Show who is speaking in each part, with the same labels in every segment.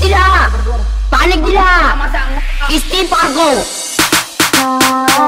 Speaker 1: tidak, panik tidak, istighfarku.
Speaker 2: Sakit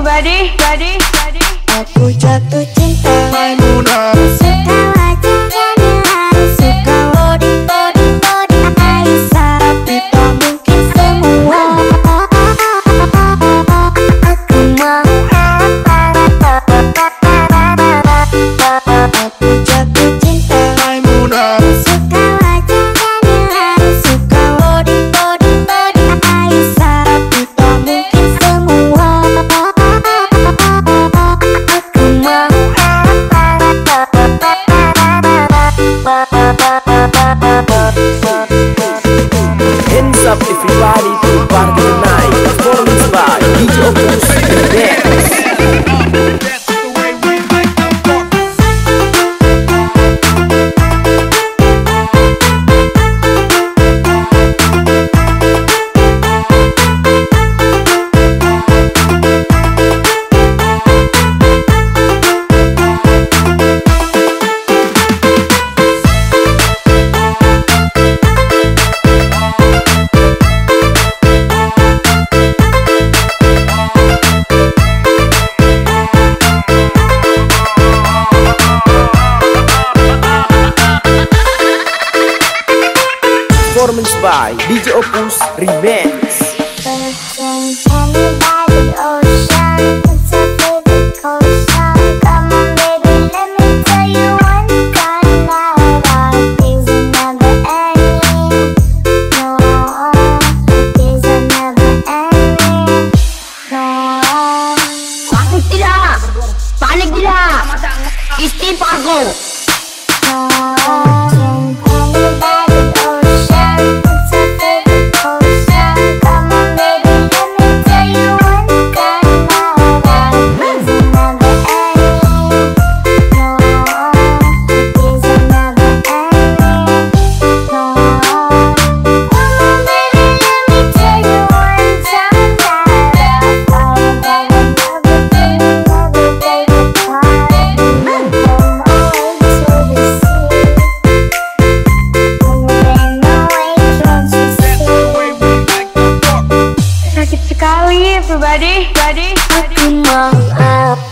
Speaker 2: everybody, ready. everybody.
Speaker 3: Aku jatuh
Speaker 4: Performance by DJ Opus Remix.
Speaker 1: Panik everybody, ready,
Speaker 2: ready. Come on up.